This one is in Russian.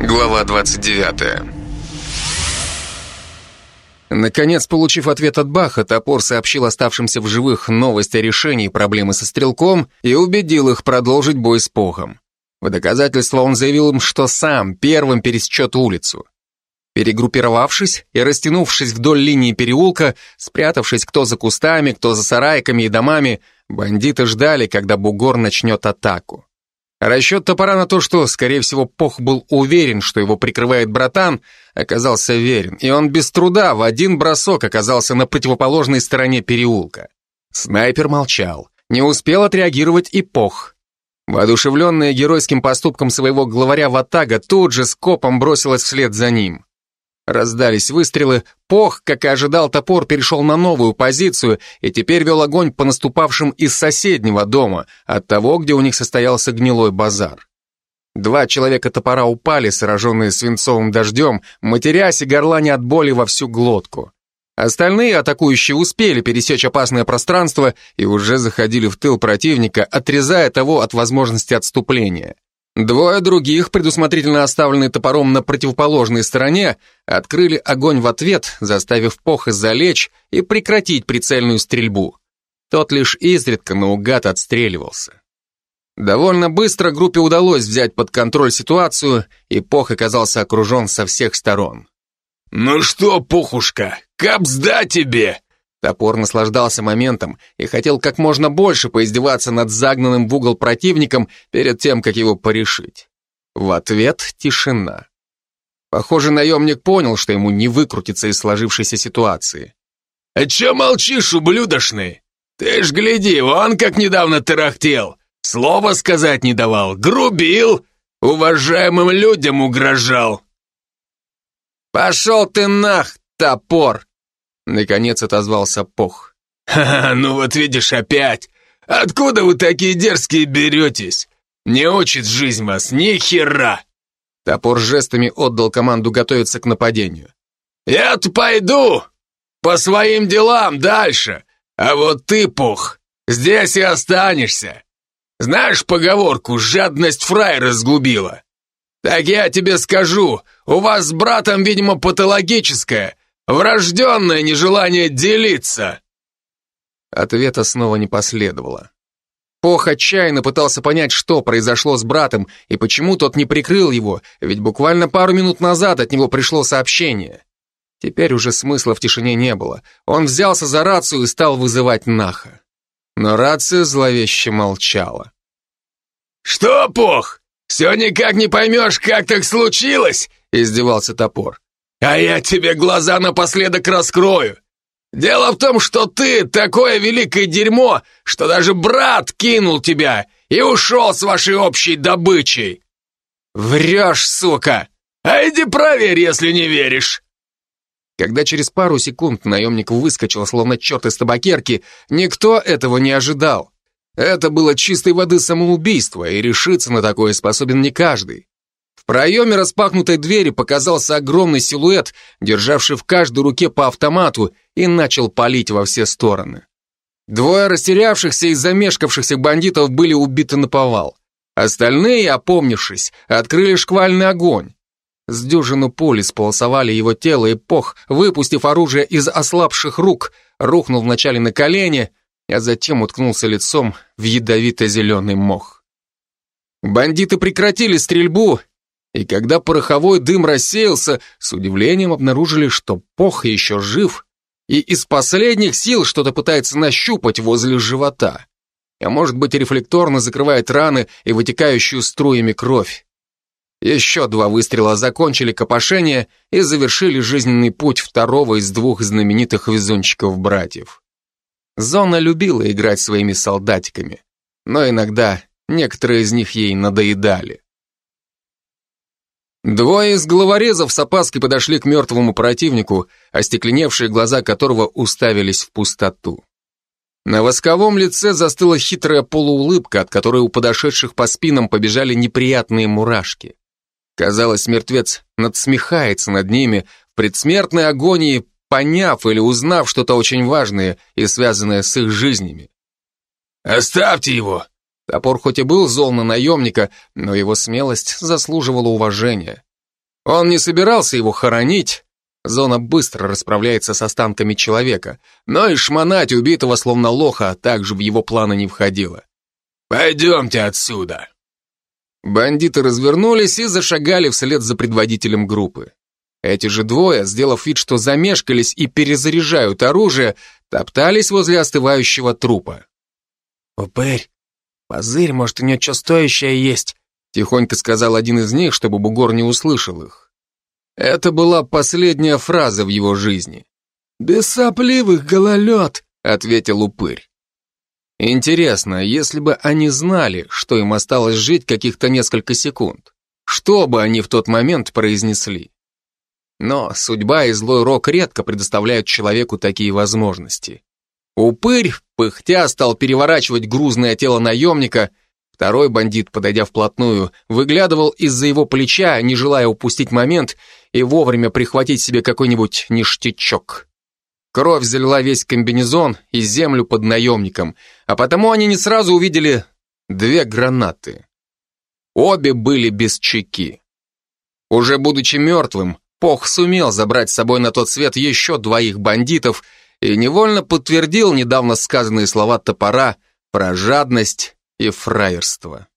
Глава 29 Наконец, получив ответ от Баха, топор сообщил оставшимся в живых новость о решении проблемы со стрелком и убедил их продолжить бой с Похом. В доказательство он заявил им, что сам первым пересечет улицу. Перегруппировавшись и растянувшись вдоль линии переулка, спрятавшись кто за кустами, кто за сарайками и домами, бандиты ждали, когда бугор начнет атаку. Расчет топора на то, что, скорее всего, Пох был уверен, что его прикрывает братан, оказался верен, и он без труда в один бросок оказался на противоположной стороне переулка. Снайпер молчал, не успел отреагировать и Пох. Воодушевленная геройским поступком своего главаря Ватага тут же скопом бросилась вслед за ним. Раздались выстрелы, Пох, как и ожидал топор, перешел на новую позицию и теперь вел огонь по наступавшим из соседнего дома, от того, где у них состоялся гнилой базар. Два человека топора упали, сраженные свинцовым дождем, матерясь и горлани от боли во всю глотку. Остальные атакующие успели пересечь опасное пространство и уже заходили в тыл противника, отрезая того от возможности отступления. Двое других, предусмотрительно оставленные топором на противоположной стороне, открыли огонь в ответ, заставив Поха залечь и прекратить прицельную стрельбу. Тот лишь изредка наугад отстреливался. Довольно быстро группе удалось взять под контроль ситуацию, и Пох оказался окружен со всех сторон. «Ну что, Пухушка, капсда тебе!» Топор наслаждался моментом и хотел как можно больше поиздеваться над загнанным в угол противником перед тем, как его порешить. В ответ тишина. Похоже, наемник понял, что ему не выкрутиться из сложившейся ситуации. «А че молчишь, ублюдочный? Ты ж гляди, он как недавно тарахтел. Слова сказать не давал, грубил, уважаемым людям угрожал». «Пошел ты нах, топор!» Наконец отозвался Пох. «Ха-ха, ну вот видишь опять! Откуда вы такие дерзкие беретесь? Не учит жизнь вас ни хера!» Топор жестами отдал команду готовиться к нападению. «Я-то пойду по своим делам дальше, а вот ты, Пох, здесь и останешься. Знаешь поговорку «жадность фраера сгубила»? Так я тебе скажу, у вас с братом, видимо, патологическая, Врожденное нежелание делиться!» Ответа снова не последовало. Пох отчаянно пытался понять, что произошло с братом и почему тот не прикрыл его, ведь буквально пару минут назад от него пришло сообщение. Теперь уже смысла в тишине не было. Он взялся за рацию и стал вызывать Наха. Но рация зловеще молчала. «Что, Пох, все никак не поймешь, как так случилось?» издевался топор. А я тебе глаза напоследок раскрою. Дело в том, что ты такое великое дерьмо, что даже брат кинул тебя и ушел с вашей общей добычей. Врешь, сука! А иди проверь, если не веришь. Когда через пару секунд наемник выскочил, словно черт из табакерки, никто этого не ожидал. Это было чистой воды самоубийство, и решиться на такое способен не каждый. Проеме распахнутой двери показался огромный силуэт, державший в каждой руке по автомату, и начал палить во все стороны. Двое растерявшихся и замешкавшихся бандитов были убиты на повал. Остальные, опомнившись, открыли шквальный огонь. С дюжину пули сполосовали его тело, и Пох, выпустив оружие из ослабших рук, рухнул вначале на колени, а затем уткнулся лицом в ядовито-зеленый мох. Бандиты прекратили стрельбу и когда пороховой дым рассеялся, с удивлением обнаружили, что Пох еще жив и из последних сил что-то пытается нащупать возле живота. А может быть, рефлекторно закрывает раны и вытекающую струями кровь. Еще два выстрела закончили копошение и завершили жизненный путь второго из двух знаменитых везунчиков-братьев. Зона любила играть своими солдатиками, но иногда некоторые из них ей надоедали. Двое из головорезов с опаской подошли к мертвому противнику, остекленевшие глаза которого уставились в пустоту. На восковом лице застыла хитрая полуулыбка, от которой у подошедших по спинам побежали неприятные мурашки. Казалось, мертвец надсмехается над ними в предсмертной агонии, поняв или узнав что-то очень важное и связанное с их жизнями. «Оставьте его!» Топор хоть и был зол на наемника, но его смелость заслуживала уважения. Он не собирался его хоронить, зона быстро расправляется с останками человека, но и шмонать убитого словно лоха также в его планы не входило. «Пойдемте отсюда!» Бандиты развернулись и зашагали вслед за предводителем группы. Эти же двое, сделав вид, что замешкались и перезаряжают оружие, топтались возле остывающего трупа. «Упырь, позырь, может, у нее что стоящее есть?» Тихонько сказал один из них, чтобы бугор не услышал их. Это была последняя фраза в его жизни. «Без сопливых гололед», — ответил упырь. Интересно, если бы они знали, что им осталось жить каких-то несколько секунд, что бы они в тот момент произнесли? Но судьба и злой рок редко предоставляют человеку такие возможности. Упырь, пыхтя, стал переворачивать грузное тело наемника, второй бандит, подойдя вплотную, выглядывал из-за его плеча, не желая упустить момент и вовремя прихватить себе какой-нибудь ништячок. Кровь залила весь комбинезон и землю под наемником, а потому они не сразу увидели две гранаты. Обе были без чеки. Уже будучи мертвым, Пох сумел забрать с собой на тот свет еще двоих бандитов и невольно подтвердил недавно сказанные слова топора про жадность и фраерство.